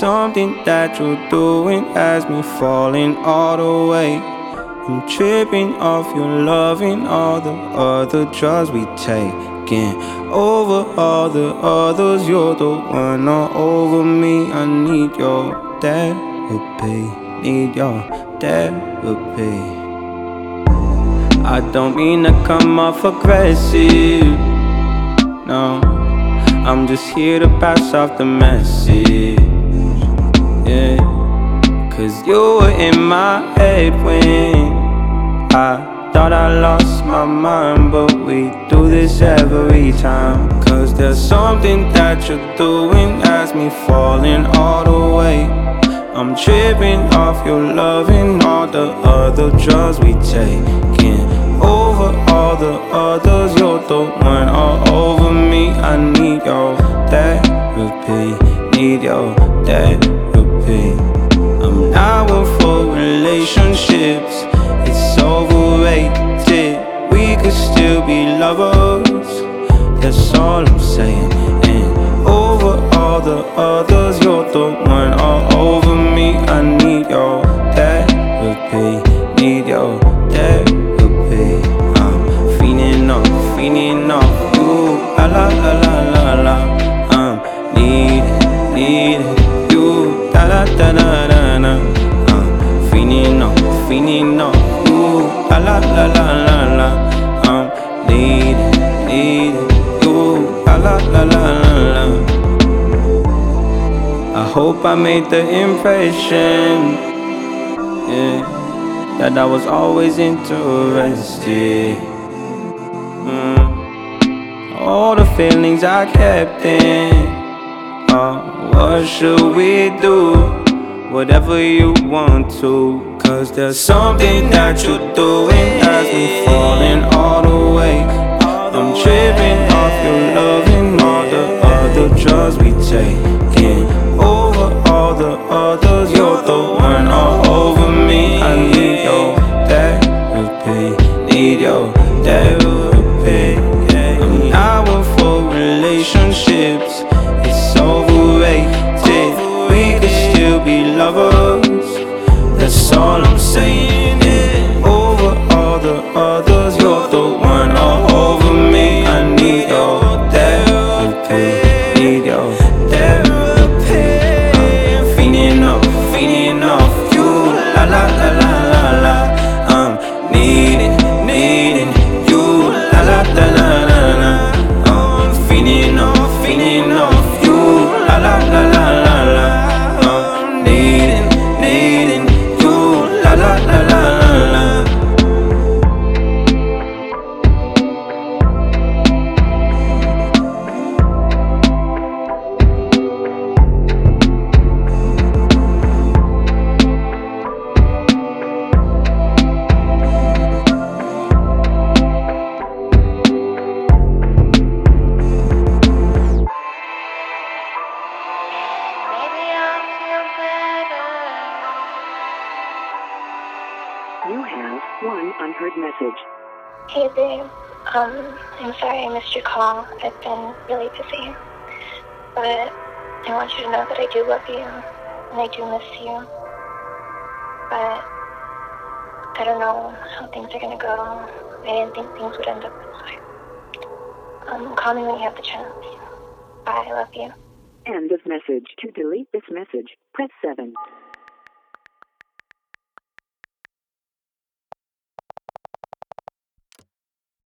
something that you're doing has me falling all the way. I'm tripping off your loving all the other drugs we taking. Over all the others, you're the one all over me. I need your therapy, need your therapy. I don't mean to come off aggressive, no. I'm just here to pass off the message, in my head when I thought I lost my mind, but we do this every time. Cause there's something that you're doing has me falling all the way. I'm tripping off your loving all the other drugs we taking. Over all the others, you're the one all over me. I need your therapy, need your therapy. Relationships, it's overrated. We could still be lovers, that's all I'm saying. And over all the others, you're the one all over me. I need your you. La la la la la la. I'm needing, needing. La la la la la la. I hope I made the impression. Yeah that I was always interested. Mm. All the feelings I kept in. Oh, what should we do? Whatever you want to. Cause there's something that you're doing has me falling all the way. I'm tripping off your loving all the other drugs we taking. La la la. Unheard message. Hey babe, um, I'm sorry I missed your call. I've been really busy. But I want you to know that I do love you and I do miss you. But I don't know how things are gonna go. I didn't think things would end up this way. Um, call me when you have the chance. Bye, I love you. End of message. To delete this message, press 7.